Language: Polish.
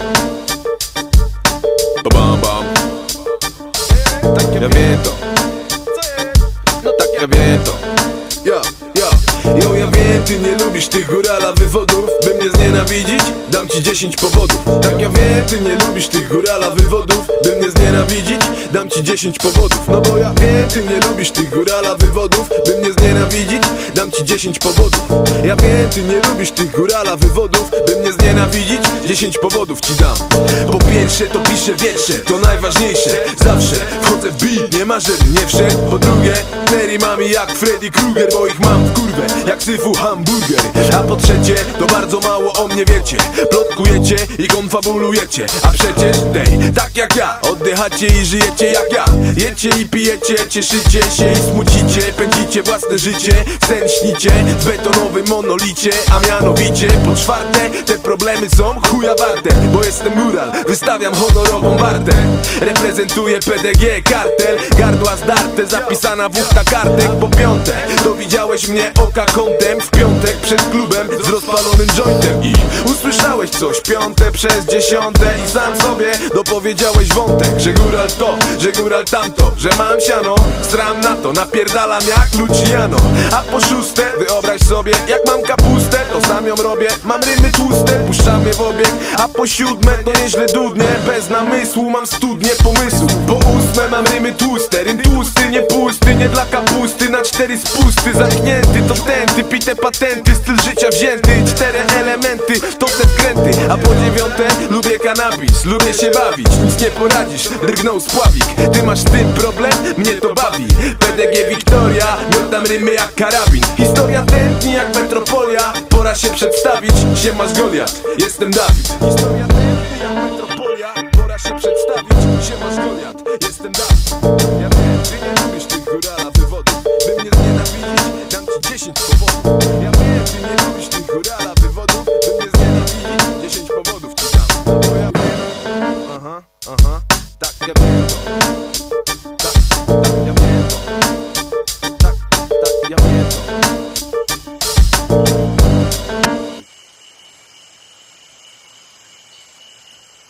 Ba bam bam Tak ja wiem to No tak ja wiem to Ja, ja Yo, ja ty nie lubisz tych górala wywodów By mnie znienawidzić? Dam ci 10 powodów Tak ja wiem, ty nie lubisz tych górala wywodów By mnie znienawidzić? Dam ci 10 powodów No bo ja wiem, ty nie lubisz tych górala wywodów By mnie znienawidzić? Dam ci 10 powodów Ja wiem, ty nie lubisz tych górala wywodów By mnie znienawidzić? 10 powodów ci dam Po pierwsze to piszę wiersze, to najważniejsze Zawsze wchodzę w beat, nie ma żeby nie wszedł Po drugie, Mary mami jak Freddy Krueger Bo ich mam w kurwę, jak syfu hamburger. A po trzecie, to bardzo mało o mnie wiecie. Plotkujecie i konfabulujecie. A przecież, tej, tak jak ja Oddychacie i żyjecie jak ja. Jecie i pijecie, cieszycie się i smucicie. Pędzicie własne życie, sen śnicie W betonowym monolicie, a mianowicie Po czwarte, te problemy są chuja warte. Bo jestem mural, wystawiam honorową wartę. Reprezentuję PDG, kartel. Gardła zdarte, zapisana w usta kartek. Po piąte, dowidziałeś mnie oka kątem W piątek przed klubem z rozpalonym jointem. I usłyszałeś coś piąte przez dziesiąte. I sam sobie dopowiedziałeś wątek Że góral to, że góral tamto Że mam siano, stram na to Napierdalam jak Luciano. A po szóste, wyobraź sobie jak mam kapustę To sam ją robię, mam rymy tłuste Puszczam je w obieg, a po siódme To nieźle dudnie, bez namysłu Mam studnie pomysłu. Po ósme mam rymy tłuste. Rym tłusty, nie pusty, nie dla kapusty cztery spusty, zamknięty To tenty, pite patenty Styl życia wzięty, cztery elementy To te wkręty, a po dziewiąte Lubię kanabis, lubię się bawić. Nic nie poradzisz, drgnął spławik. Ty masz tym problem? Mnie to bawi. PDG Wiktoria, miotam rymy jak karabin. Historia tętni jak metropolia. Pora się przedstawić, siemasz Goliat Jestem Dawid. Historia tętni jak metropolia. Pora się przedstawić, siemasz Goliat Jestem Dawid Dziesięć powodów. Ja wiem, ty nie lubisz tych górala wywodów By mnie znienawidzić Dziesięć powodów ci Bo ja wiem. Aha, aha. Tak, ja wiem.